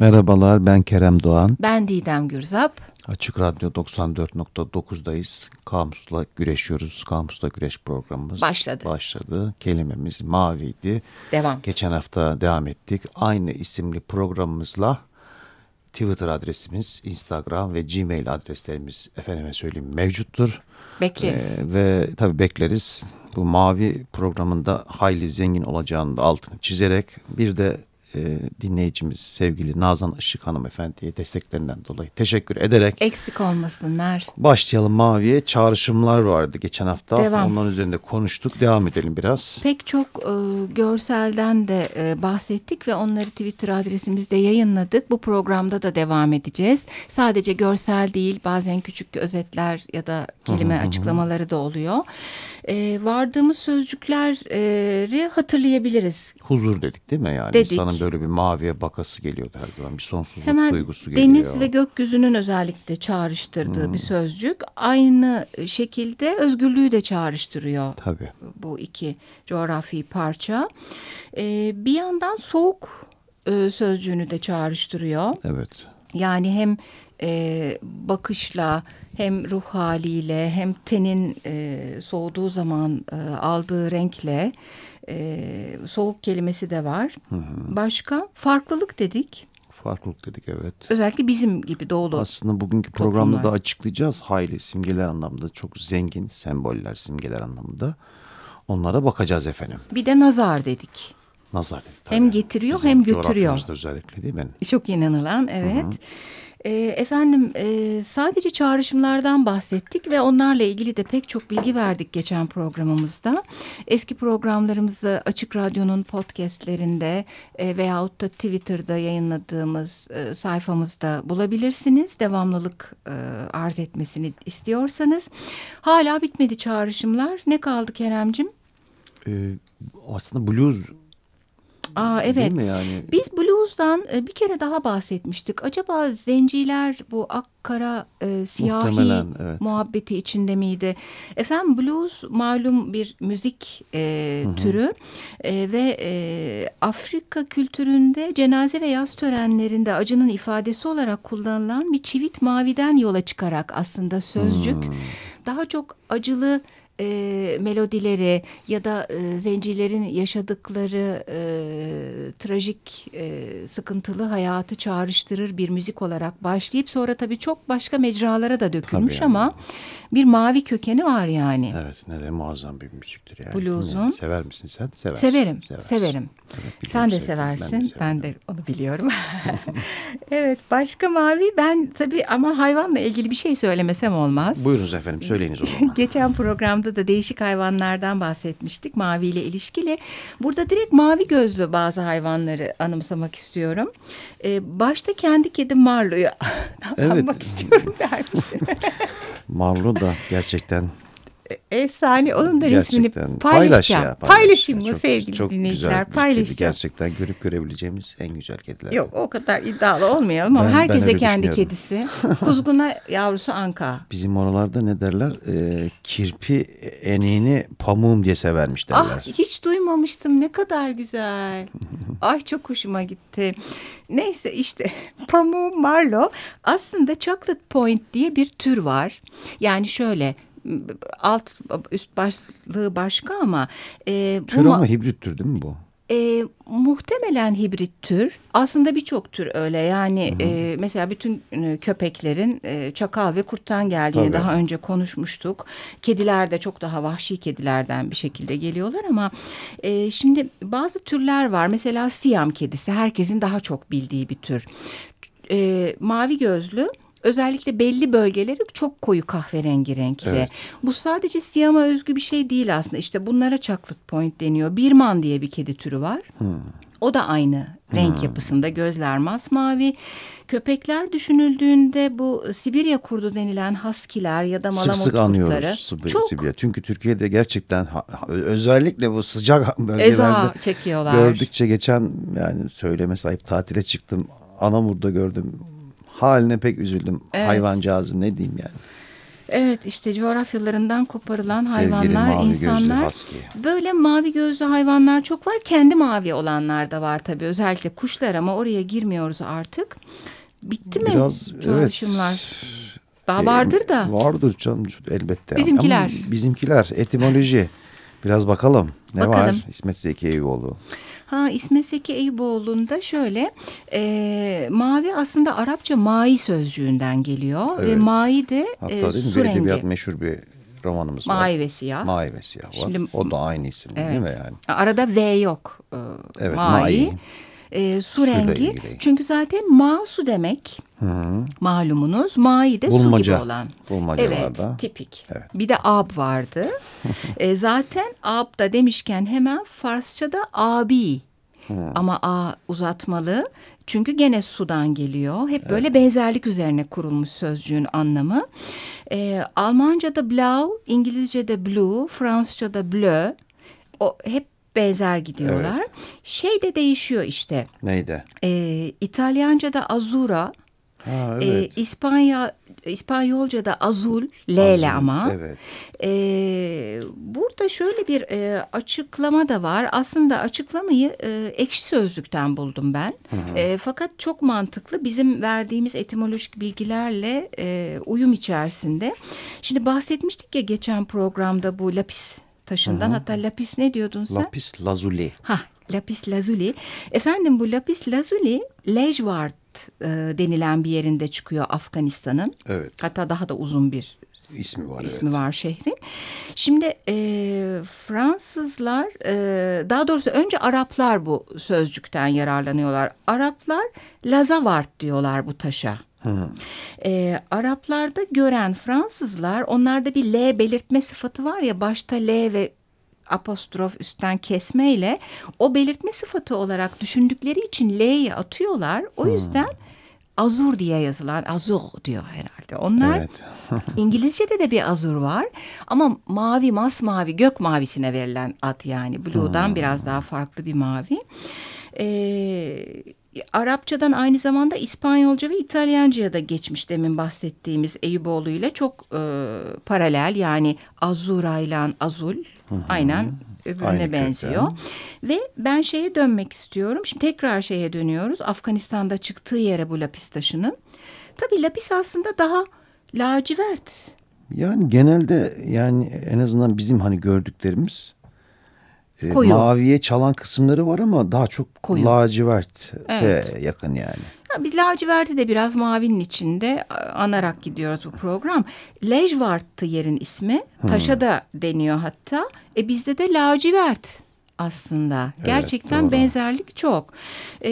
Merhabalar ben Kerem Doğan. Ben Didem Gürzap. Açık Radyo 94.9'dayız. Kamusla güreşiyoruz. Kamusla güreş programımız başladı. Başladı. Kelimemiz maviydi. Devam. Geçen hafta devam ettik. Aynı isimli programımızla Twitter adresimiz, Instagram ve Gmail adreslerimiz efendime söyleyeyim mevcuttur. Bekleriz. Ee, ve tabii bekleriz. Bu mavi programında hayli zengin olacağını da altını çizerek bir de e, dinleyicimiz sevgili Nazan Işık hanımefendiye desteklerinden dolayı teşekkür ederek eksik olmasınlar. Başlayalım Mavi'ye. Çağrışımlar vardı geçen hafta. Devam. Onların üzerinde konuştuk. Devam edelim biraz. Pek çok e, görselden de e, bahsettik ve onları Twitter adresimizde yayınladık. Bu programda da devam edeceğiz. Sadece görsel değil bazen küçük özetler ya da kelime açıklamaları da oluyor. E, vardığımız sözcükleri hatırlayabiliriz. Huzur dedik değil mi yani? Dedik. İnsanın böyle bir maviye bakası geliyordu her zaman. Bir sonsuzluk Hemen duygusu geliyor. deniz ve gökyüzünün özellikle çağrıştırdığı bir sözcük. Aynı şekilde özgürlüğü de çağrıştırıyor. Tabii. Bu iki coğrafi parça. Ee, bir yandan soğuk e, sözcüğünü de çağrıştırıyor. Evet. Yani hem e, bakışla hem ruh haliyle hem tenin e, soğuduğu zaman e, aldığı renkle e, soğuk kelimesi de var. Başka farklılık dedik. Farklılık dedik evet. Özellikle bizim gibi doğulu. Aslında bugünkü programda toplumlar. da açıklayacağız. Hayli simgeler anlamda çok zengin semboller simgeler anlamında. Onlara bakacağız efendim. Bir de nazar dedik. Nazar dedik. tabii. Hem getiriyor Bizim hem götürüyor. özellikle değil mi? Çok inanılan evet. Ee, efendim e, sadece çağrışımlardan bahsettik ve onlarla ilgili de pek çok bilgi verdik geçen programımızda. Eski programlarımızı Açık Radyo'nun podcastlerinde e, veyahut da Twitter'da yayınladığımız e, sayfamızda bulabilirsiniz. Devamlılık e, arz etmesini istiyorsanız. Hala bitmedi çağrışımlar. Ne kaldı Keremcim? Ee, aslında blues Aa evet. değil mi yani? Biz blues'dan e, bir kere daha bahsetmiştik. Acaba zenciler bu ak kara e, siyahi Muhtemelen, evet. muhabbeti içinde miydi? Efendim blues malum bir müzik e, türü E, ve e, Afrika kültüründe cenaze ve yaz törenlerinde acının ifadesi olarak kullanılan bir çivit maviden yola çıkarak aslında sözcük daha çok acılı e, melodileri ya da e, zencilerin yaşadıkları e, trajik e, sıkıntılı hayatı çağrıştırır bir müzik olarak başlayıp sonra tabii çok başka mecralara da dökülmüş Tabii yani. ama bir mavi kökeni var yani. Evet ne de muazzam bir müziktir yani. Blues'un. Sever misin sen? Seversin. Severim, Seversin. severim. Evet, Sen de seversin. Ben severim. de, onu biliyorum. evet, başka mavi ben tabii ama hayvanla ilgili bir şey söylemesem olmaz. Buyurunuz efendim söyleyiniz o zaman. Geçen programda da değişik hayvanlardan bahsetmiştik maviyle ilişkili. Burada direkt mavi gözlü bazı hayvanları anımsamak istiyorum. Ee, başta kendi kedim Marlo'yu Evet. anmak istiyorum dermiş. Marlo da gerçekten Efsane. Onun da resmini gerçekten paylaşacağım. paylaş ya, paylaş Paylaşayım mı sevgili çok dinleyiciler? güzel bir kedi. Paylaşacağım. Gerçekten görüp görebileceğimiz en güzel kediler. Yok o kadar iddialı olmayalım ama Ben- ben herkese kendi kedisi. Kuzguna yavrusu Anka. Bizim oralarda ne derler? Ee, kirpi eniğini pamuğum diye severmiş derler. Ah hiç duymamıştım ne kadar güzel. Ay çok hoşuma gitti. Neyse işte pamuğu Marlo aslında chocolate point diye bir tür var. Yani şöyle alt üst başlığı başka ama e, bu Tür ma- ama hibrit tür değil mi bu? E, muhtemelen hibrit tür. Aslında birçok tür öyle. Yani e, mesela bütün e, köpeklerin e, çakal ve kurttan geldiğini Tabii. daha önce konuşmuştuk. Kediler de çok daha vahşi kedilerden bir şekilde geliyorlar ama e, şimdi bazı türler var. Mesela Siyam kedisi herkesin daha çok bildiği bir tür. E, mavi gözlü Özellikle belli bölgeleri çok koyu kahverengi renkli. Evet. Bu sadece Siyam'a özgü bir şey değil aslında. İşte bunlara chocolate point deniyor. Birman diye bir kedi türü var. O da aynı renk yapısında. Gözler masmavi. Köpekler düşünüldüğünde bu Sibirya kurdu denilen haskiler ya da Sık malamut sık kurtları anıyoruz Sibirya. çok Sibirya. Çünkü Türkiye'de gerçekten özellikle bu sıcak bölgelerde eza çekiyorlar. gördükçe geçen yani söyleme sahip tatile çıktım. Anamur'da gördüm. Haline pek üzüldüm. Evet. Hayvancağızı ne diyeyim yani. Evet işte coğrafyalarından koparılan Sevgili hayvanlar, insanlar. Böyle mavi gözlü hayvanlar çok var. Kendi mavi olanlar da var tabii. Özellikle kuşlar ama oraya girmiyoruz artık. Bitti mi Biraz, çalışımlar? evet. Daha vardır da. Vardır canım elbette. Bizimkiler. Ama bizimkiler etimoloji. Biraz bakalım. Ne Bakalım. var? İsmet Zeki Eyüboğlu. Ha İsmet Zeki Eyüboğlu'nda şöyle e, mavi aslında Arapça mai sözcüğünden geliyor ve Evet. mai de Hatta e, değil mi? su Bir rengi. meşhur bir romanımız var. Mavi ve siyah. Mavi ve siyah var. Şimdi- o da aynı isim değil Evet. mi yani? Arada V yok. E, Evet, mai. mai. E, su Suyla rengi. ilgili. Çünkü zaten ma su demek. Malumunuz. Mai de su Bulmaca. gibi olan. Bulmacalarda. Evet, tipik. Evet. Bir de ab vardı. e, zaten ab da demişken hemen Farsçada abi. Ama a uzatmalı. Çünkü gene sudan geliyor. Hep böyle benzerlik üzerine kurulmuş sözcüğün anlamı. E, Almanca'da blau, İngilizce'de blue, Fransızca'da bleu. O hep benzer gidiyorlar. Şey de değişiyor işte. Neydi? E, İtalyanca'da azura, Ha e, evet. İspanya İspanyolca'da azul, lele ama. evet. E, burada şöyle bir e, açıklama da var. Aslında açıklamayı e, ekşi sözlükten buldum ben. E, fakat çok mantıklı. Bizim verdiğimiz etimolojik bilgilerle e, uyum içerisinde. Şimdi bahsetmiştik ya geçen programda bu lapis taşından. Hatta lapis ne diyordun sen? Lapis lazuli. Ha, lapis lazuli. Efendim bu lapis lazuli Lejvart e, denilen bir yerinde çıkıyor Afganistan'ın. Evet. Hatta daha da uzun bir İsmi var ismi evet. var şehrin. Şimdi e, Fransızlar, e, daha doğrusu önce Araplar bu sözcükten yararlanıyorlar. Araplar Lazavart diyorlar bu taşa. E, Araplarda gören Fransızlar, onlarda bir L belirtme sıfatı var ya, başta L ve apostrof üstten kesmeyle o belirtme sıfatı olarak düşündükleri için L'yi atıyorlar. O yüzden azur diye yazılan azur diyor herhalde. Onlar Evet. İngilizce'de de bir azur var ama mavi masmavi gök mavisine verilen ad yani blue'dan biraz daha farklı bir mavi. Ee, Arapçadan aynı zamanda İspanyolca ve İtalyanca'ya da geçmiş demin bahsettiğimiz Eyüboğlu ile çok e, paralel yani azura ile azul aynen öbürüne Aynı benziyor. Ve ben şeye dönmek istiyorum. Şimdi tekrar şeye dönüyoruz. Afganistan'da çıktığı yere bu lapis taşının. Tabii lapis aslında daha lacivert. Yani genelde yani en azından bizim hani gördüklerimiz Koyu. maviye çalan kısımları var ama daha çok Koyu. lacivert Evet. yakın yani. Ya biz laciverti de biraz mavinin içinde a- anarak gidiyoruz bu program. Lejvart'tı yerin ismi. Taşa da deniyor hatta. E bizde de lacivert aslında. Gerçekten doğru. benzerlik çok. E,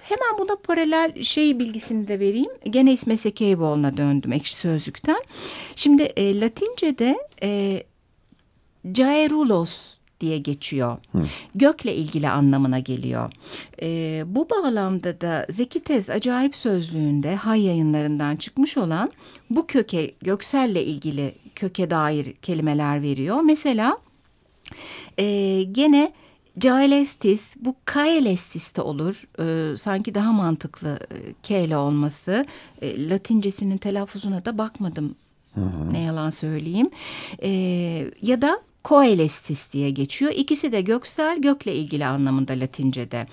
hemen buna paralel şey bilgisini de vereyim. Gene İsmet Zeki Eyüboğlu'na döndüm ekşi sözlükten. Şimdi e, Latince'de e, Caerulos diye geçiyor. Gökle ilgili anlamına geliyor. Ee, bu bağlamda da Zeki Tez Acayip Sözlüğü'nde Hay yayınlarından çıkmış olan bu köke gökselle ilgili köke dair kelimeler veriyor. Mesela e, gene Caelestis, bu Kaelestis de olur. Ee, sanki daha mantıklı e, ile olması. E, Latincesinin telaffuzuna da bakmadım. Ne yalan söyleyeyim. E, ya da Coelestis diye geçiyor. İkisi de göksel, gökle ilgili anlamında Latince'de.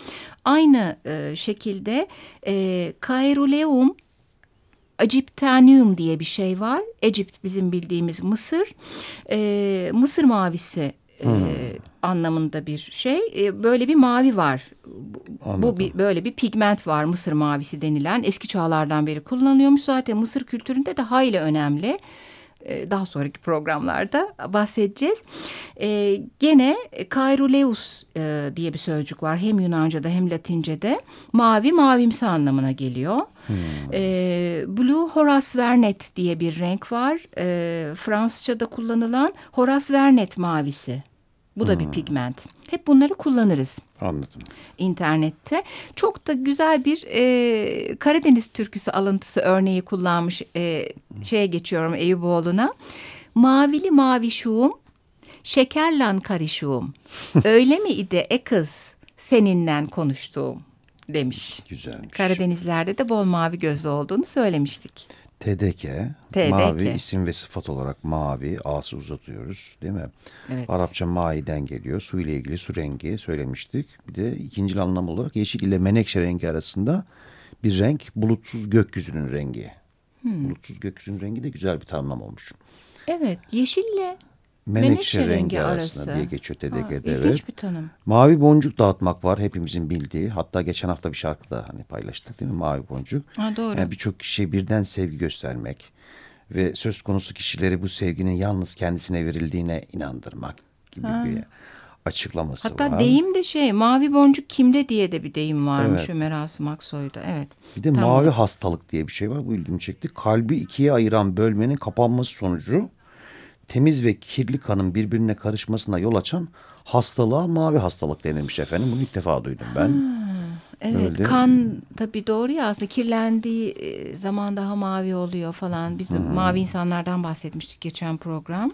Aynı e, şekilde e, Caeruleum Egyptanium diye bir şey var. Egypt bizim bildiğimiz Mısır. Ee, Mısır mavisi e, anlamında bir şey. E, böyle bir mavi var. Bu, bu Anladım. bir, böyle bir pigment var Mısır mavisi denilen. Eski çağlardan beri kullanılıyormuş. Zaten Mısır kültüründe de hayli önemli. E, daha sonraki programlarda bahsedeceğiz. E, gene Kairuleus e, diye bir sözcük var. Hem Yunanca'da hem Latince'de. Mavi, mavimsi anlamına geliyor. E, Blue Horace Vernet diye bir renk var. E, Fransızca'da kullanılan Horace Vernet mavisi. Bu da bir pigment. Hep bunları kullanırız Anladım. internette. Çok da güzel bir e, Karadeniz türküsü alıntısı örneği kullanmış. E, şeye geçiyorum Eyüboğlu'na. Mavili mavişuğum, şekerlan karışuğum. Öyle mi ide e kız seninle konuştuğum demiş. Güzelmiş. Karadenizlerde de bol mavi gözlü olduğunu söylemiştik. TDK, TDK. mavi isim ve sıfat olarak mavi, a'sı uzatıyoruz değil mi? Evet. Arapça maiden geliyor. Su ile ilgili su rengi söylemiştik. Bir de ikinci anlam olarak yeşil ile menekşe rengi arasında bir renk bulutsuz gökyüzünün rengi. Hmm. Bulutsuz gökyüzünün rengi de güzel bir tanımlam olmuş. Evet. Yeşille Menekşe, menekşe, rengi, arasında arası. diye geçiyor Ha, TDK'de. ilginç evet. bir tanım. Mavi boncuk dağıtmak var hepimizin bildiği. Hatta geçen hafta bir şarkıda hani paylaştık değil mi mavi boncuk. Ha, doğru. Yani birçok kişiye birden sevgi göstermek ve söz konusu kişileri bu sevginin yalnız kendisine verildiğine inandırmak gibi bir açıklaması Hatta var. deyim de şey mavi boncuk kimde diye de bir deyim varmış Evet. Ömer Asım Aksoy'da. Evet. Bir de Tamam. mavi hastalık diye bir şey var. Bu ilgimi çekti. Kalbi ikiye ayıran bölmenin kapanması sonucu temiz ve kirli kanın birbirine karışmasına yol açan hastalığa mavi hastalık denilmiş efendim. Bunu ilk defa duydum ben. Evet Öyle. kan tabii doğru ya aslında kirlendiği e, zaman daha mavi oluyor falan. Biz de mavi insanlardan bahsetmiştik geçen program.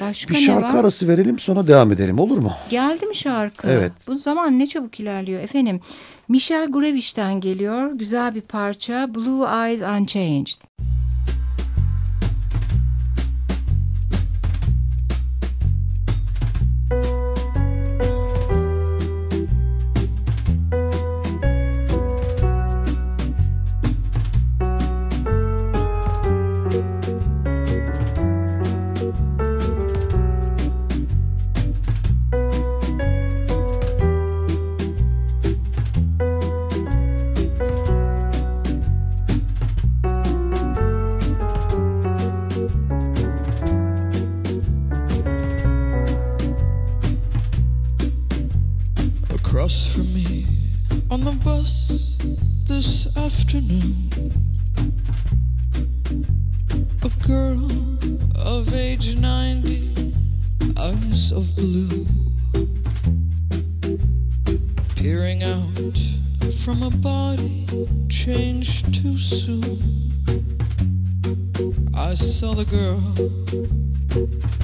Başka Bir şarkı arası verelim sonra devam edelim olur mu? Geldi mi şarkı? Evet. Bu zaman ne çabuk ilerliyor efendim. Michel Gurevic'ten geliyor. Güzel bir parça. Blue Eyes Unchanged. Across from me on the bus this afternoon. A girl of age 90, eyes of blue, peering out from a body changed too soon. I saw the girl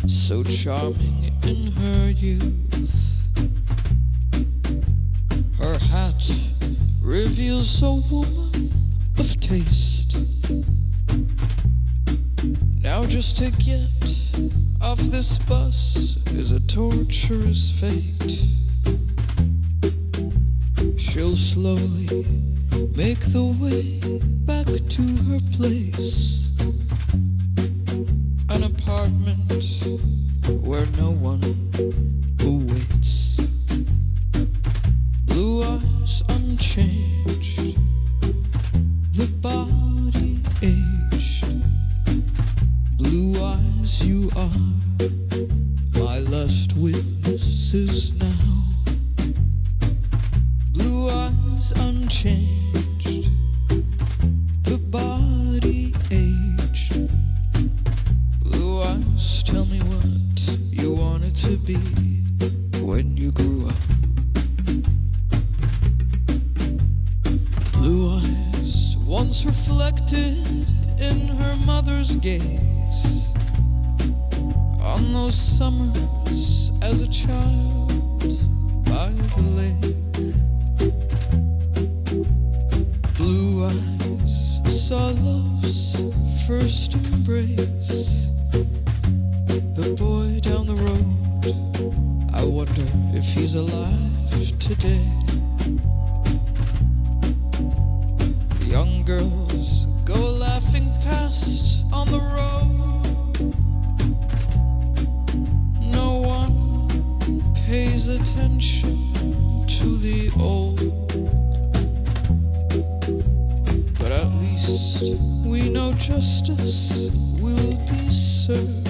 so charming in her youth. Reveals a woman of taste. Now, just to get off this bus is a torturous fate. She'll slowly make the way back to her place. An apartment where no one once reflected in her mother's gaze on those summers as a child by the lake. Blue eyes saw love's first embrace. The boy down the road, I wonder if he's alive today. We know justice will be served.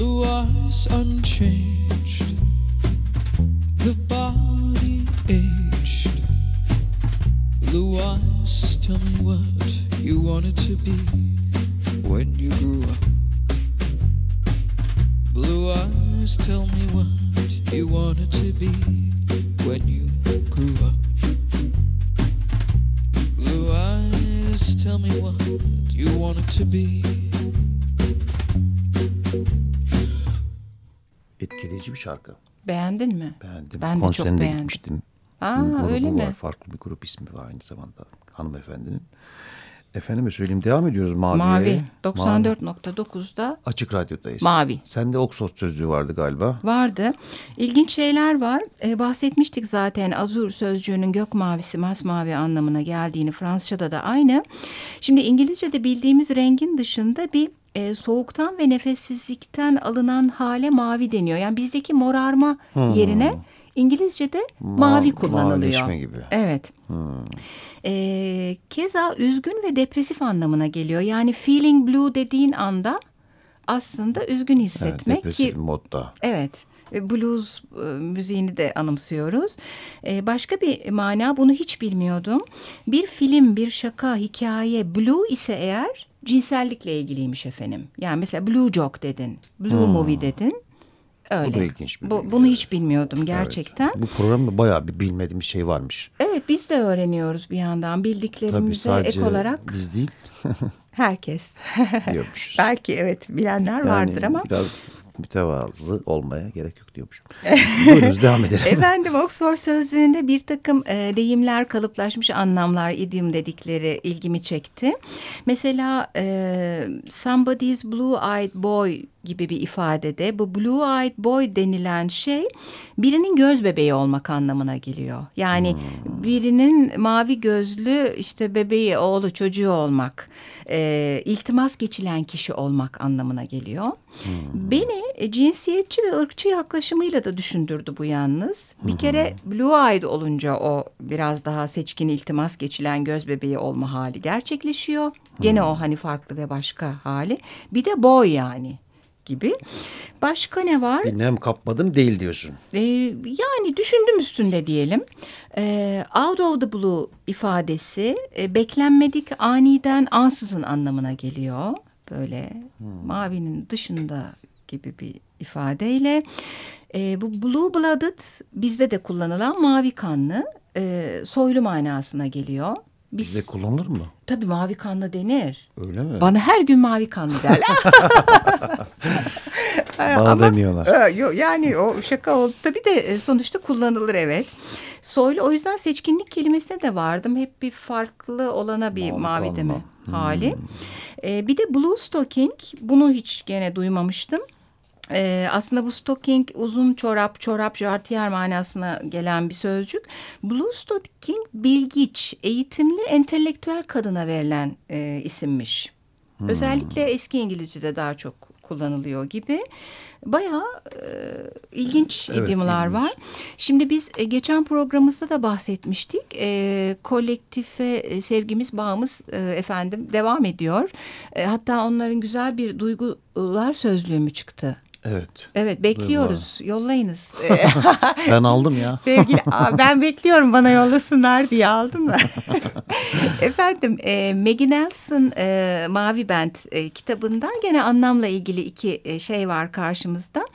Blue eyes unchanged, the body aged. Blue eyes, tell me what you wanted to be when you grew up. Blue eyes, tell me what you wanted to be when you grew up. Blue eyes, tell me what you wanted to be. Şarkı. Beğendin mi? Beğendim. Ben de çok Konserine de beğendim. gitmiştim. Aa, Grubu öyle mi? var. Farklı bir grup ismi var aynı zamanda hanımefendinin. Efendime söyleyeyim devam ediyoruz Mavi'ye. Mavi. Mavi. 94.9'da Açık Radyo'dayız. Mavi. Sende Oxford sözlüğü vardı galiba. vardı. İlginç şeyler var. Ee, bahsetmiştik zaten azur sözcüğünün gök mavisi, masmavi anlamına geldiğini Fransızca'da da aynı. Şimdi İngilizce'de bildiğimiz rengin dışında bir e, soğuktan ve nefessizlikten alınan hale mavi deniyor. Yani bizdeki morarma yerine İngilizce'de mavi kullanılıyor. mavileşme gibi. Evet. Ee, keza üzgün ve depresif anlamına geliyor. Yani feeling blue dediğin anda aslında üzgün Evet, hissetmek depresif ki modda. Evet. e, Blues e, müziğini de anımsıyoruz. E, Başka bir mana bunu hiç bilmiyordum. Bir film, bir şaka, hikaye blue ise eğer cinsellikle ilgiliymiş efendim. Yani mesela blue joke dedin, blue movie dedin. Öyle. Hmm. Bu da ilginç bir Bu- bilgi, bunu evet. hiç bilmiyordum gerçekten. Bu programda bayağı bir bilmediğimiz şey varmış. Evet biz de öğreniyoruz bir yandan bildiklerimize ek olarak biz değil herkes. Belki evet bilenler Yani vardır ama. Biraz mütevazı olmaya gerek yok diyormuşum. Buyurunuz devam edelim. Efendim Oxford sözlüğünde bir takım e, deyimler, kalıplaşmış anlamlar, idiom dedikleri ilgimi çekti. Mesela e, somebody's blue-eyed boy gibi bir ifadede bu blue-eyed boy denilen şey birinin göz bebeği olmak anlamına geliyor. Yani birinin mavi gözlü işte bebeği, oğlu, çocuğu olmak, e, iltimas geçilen kişi olmak anlamına geliyor. Beni e, cinsiyetçi ve ırkçı yaklaşımıyla da düşündürdü bu yalnız. Bir kere blue eyed olunca o biraz daha seçkin iltimas geçilen göz bebeği olma hali gerçekleşiyor. Gene o hani farklı ve başka hali. Bir de boy yani gibi. Başka ne var? Bir nem kapmadım değil diyorsun. Ee, yani düşündüm üstünde diyelim. Ee, out of the blue ifadesi e, beklenmedik aniden ansızın anlamına geliyor. Böyle mavinin dışında gibi bir ifadeyle. Ee, bu blue blooded bizde de kullanılan mavi kanlı e, soylu manasına geliyor. Biz, Bizde kullanılır mı? tabii mavi kanlı denir. Öyle mi? Bana her gün mavi kanlı derler. Bana demiyorlar. Yo- yani o şaka oldu. Tabii de e, sonuçta kullanılır evet. Soylu o yüzden seçkinlik kelimesine de vardım. Hep bir farklı olana bir Mavi mavi, deme hali. Ee, bir de blue stocking bunu hiç gene duymamıştım. Ee, aslında bu stocking uzun çorap, çorap, jartiyer manasına gelen bir sözcük. Blue stocking bilgiç, eğitimli, entelektüel kadına verilen e, isimmiş. Özellikle eski İngilizce'de daha çok kullanılıyor gibi. Bayağı e, ilginç Evet, ilginç. var. Şimdi biz e, geçen programımızda da bahsetmiştik. E, kolektife e, sevgimiz, bağımız e, efendim devam ediyor. E, hatta onların güzel bir duygular sözlüğü mü çıktı? Evet. Evet bekliyoruz. Yollayınız. E, Ben aldım ya. Sevgili ben bekliyorum bana yollasınlar diye aldın mı? Efendim e, Maggie Nelson e, Mavi Band e, kitabından gene anlamla ilgili iki e, şey var karşımızda.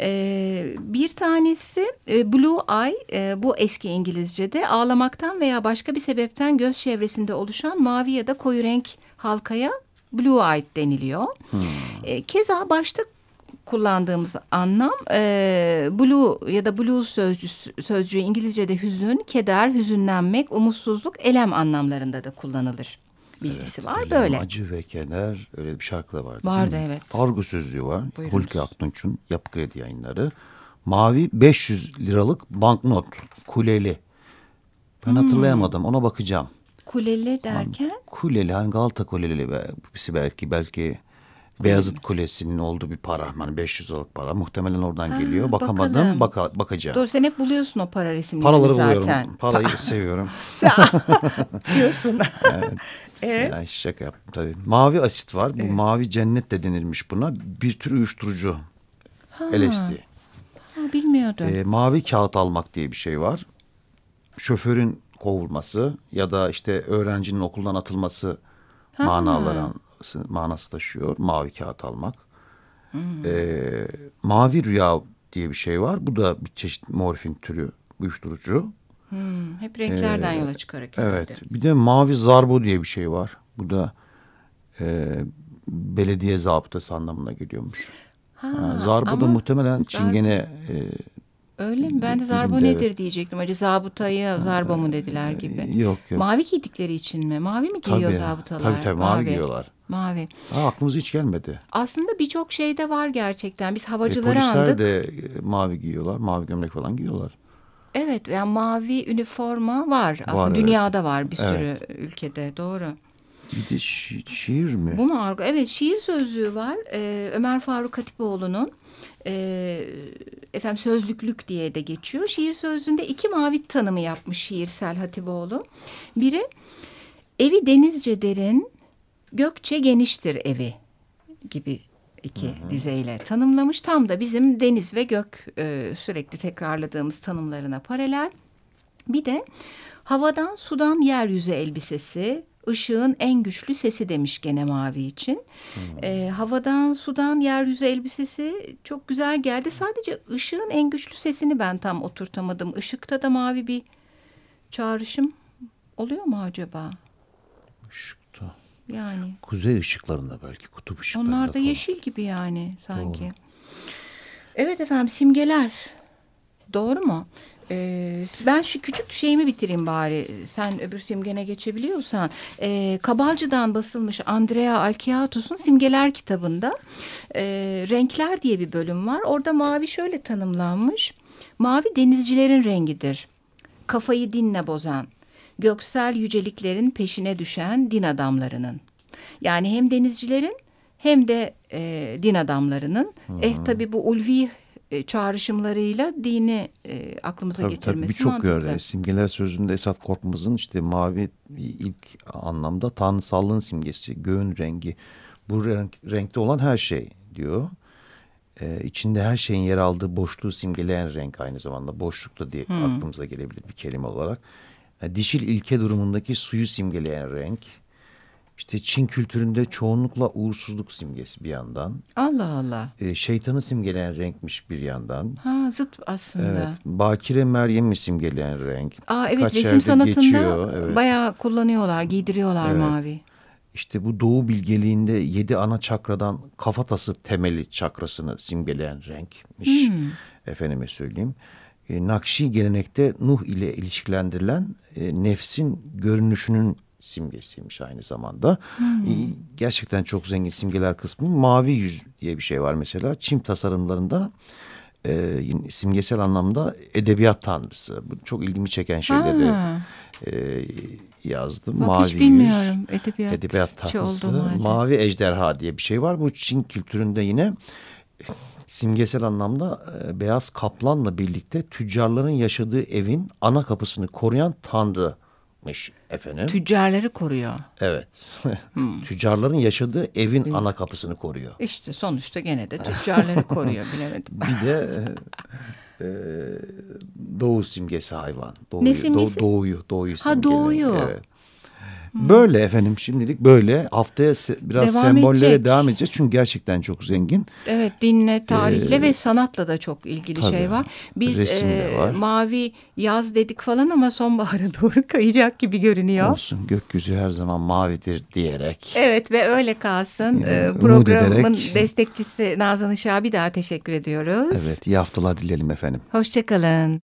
E, bir tanesi e, Blue Eye e, bu eski İngilizce'de ağlamaktan veya başka bir sebepten göz çevresinde oluşan mavi ya da koyu renk halkaya Blue Eyed deniliyor. E, keza başta kullandığımız anlam e, blue ya da blues sözcüsü, sözcüğü İngilizce'de hüzün, keder, hüzünlenmek, umutsuzluk, elem anlamlarında da kullanılır. Bilgisi var Elem, böyle. Acı ve keder öyle bir şarkı da vardı. Vardı, evet. Argo sözlüğü var. Buyurunuz. Hulki Aktunç'un Yapı Kredi yayınları. Mavi 500 liralık banknot. Kuleli. Ben Hmm. hatırlayamadım. Ona bakacağım. Kuleli derken Kuleli hani Galata Kuleli be- birisi belki belki Beyazıt Kulesi'nin olduğu bir para. Hani 500 liralık para. Muhtemelen oradan geliyor. Bakamadım. bakalım. Baka, bakacağım. Doğru sen hep buluyorsun o para resimlerini Paraları zaten. buluyorum. Parayı seviyorum. diyorsun. Evet. Yani şaka yaptım tabii. Mavi asit var. Bu Evet. mavi cennet de denilmiş buna. Bir tür uyuşturucu. LSD. Ha, bilmiyordum. Ee, mavi kağıt almak diye bir şey var. Şoförün kovulması ya da işte öğrencinin okuldan atılması Ha. Manası taşıyor. Mavi kağıt almak. Hmm. Ee, mavi rüya diye bir şey var. Bu da bir çeşit morfin türü uyuşturucu. Hmm, hep renklerden yola çıkarak. Ee, Evet. Bir de mavi zarbo diye bir şey var. Bu da e, belediye zabıtası anlamına geliyormuş. Ha, Ha, zarbo da muhtemelen zar- çingene e, Öyle mi? Ben de zarbo birinde nedir diyecektim. Acaba zabıtayı zarbo mu dediler gibi. yok yok. Mavi giydikleri için mi? Mavi mi giyiyor Tabii, zabıtalar? tabii, tabii, mavi giyiyorlar. Mavi. Aa, aklımıza hiç gelmedi. Aslında birçok şeyde var gerçekten. Biz E, havacıları polisler aldık. de e, mavi giyiyorlar. Mavi gömlek falan giyiyorlar. Evet yani mavi üniforma var. Aslında evet. dünyada var bir sürü Evet. ülkede. Doğru. Bir de şi- şiir mi? Bu mu argo? Evet şiir sözlüğü var. Ee, Ömer Faruk Hatipoğlu'nun e, efendim sözlüklük diye de geçiyor. Şiir sözlüğünde iki mavi tanımı yapmış şiirsel Hatipoğlu. Biri evi denizce derin, gökçe geniştir evi gibi iki dizeyle tanımlamış. Tam da bizim deniz ve gök e, sürekli tekrarladığımız tanımlarına paralel. Bir de havadan sudan yeryüzü elbisesi, ışığın en güçlü sesi demiş gene mavi için. Ee, havadan sudan yeryüzü elbisesi çok güzel geldi. Sadece ışığın en güçlü sesini ben tam oturtamadım. Işıkta da mavi bir çağrışım oluyor mu acaba? Işıkta. Yani Kuzey ışıklarında belki kutup ışıklarında. onlar da falan. yeşil gibi yani sanki. Evet efendim simgeler. Doğru mu? Ee, ben şu küçük şeyimi bitireyim bari. Sen öbür simgene geçebiliyorsan. Ee, Kabalcı'dan basılmış Andrea Alkiatus'un Simgeler kitabında e, Renkler diye bir bölüm var. Orada mavi şöyle tanımlanmış. Mavi denizcilerin rengidir. Kafayı dinle bozan. Göksel yüceliklerin peşine düşen din adamlarının. Yani hem denizcilerin hem de e, din adamlarının. Eh tabi bu ulvi e, çağrışımlarıyla dini e, aklımıza Tabii tabii getirmesi birçok mantıklı. yerde simgeler sözünde Esat Korkmaz'ın işte mavi ilk anlamda tanrısallığın simgesi, göğün rengi. Bu renk, renkte olan her şey diyor. Ee, içinde her şeyin yer aldığı boşluğu simgeleyen renk aynı zamanda. Boşluk da diye aklımıza gelebilir bir kelime olarak. Yani dişil ilke durumundaki suyu simgeleyen renk. İşte Çin kültüründe çoğunlukla uğursuzluk simgesi bir yandan. Allah Allah. Ee, şeytanı simgeleyen renkmiş bir yandan. Ha zıt aslında. Evet. Bakire Meryem'i simgeleyen renk. Aa evet Birkaç resim sanatında geçiyor, evet. bayağı kullanıyorlar, giydiriyorlar Evet. mavi. İşte bu doğu bilgeliğinde yedi ana çakradan kafatası temeli çakrasını simgeleyen renkmiş. Hmm. Efendime söyleyeyim. E, Nakşi gelenekte Nuh ile ilişkilendirilen e, nefsin görünüşünün simgesiymiş aynı zamanda. Hmm. E, gerçekten çok zengin simgeler kısmı. Mavi yüz diye bir şey var mesela. Çim tasarımlarında e, simgesel anlamda edebiyat tanrısı. Bu çok ilgimi çeken şeyleri Ha. e, yazdım. Bak Mavi hiç yüz. bilmiyorum edebiyat, Edebiyat olduğunu acaba. mavi ejderha diye bir şey var. Bu Çin kültüründe yine simgesel anlamda e, beyaz kaplanla birlikte tüccarların yaşadığı evin ana kapısını koruyan tanrımış efendim. Tüccarları koruyor. evet. Hmm. Tüccarların yaşadığı evin ana kapısını koruyor. İşte sonuçta gene de tüccarları koruyor bilemedim. Bir de e, e, doğu simgesi hayvan. Doğuyu, Ne simgesi? doğ- doğuyu, doğuyu Ha, simgeli. doğuyu. Evet. Böyle efendim şimdilik böyle. Haftaya se- biraz Devam sembollere edecek. devam edeceğiz. Çünkü gerçekten çok zengin. Evet dinle, tarihle ve sanatla da çok ilgili Ee, tabii. şey var. Biz e, var. mavi yaz dedik falan ama sonbahara doğru kayacak gibi görünüyor. Olsun gökyüzü her zaman mavidir diyerek. Evet ve öyle kalsın. Ee, programın destekçisi Nazan Işık'a bir daha teşekkür ediyoruz. Evet iyi haftalar dileyelim efendim. Hoşçakalın.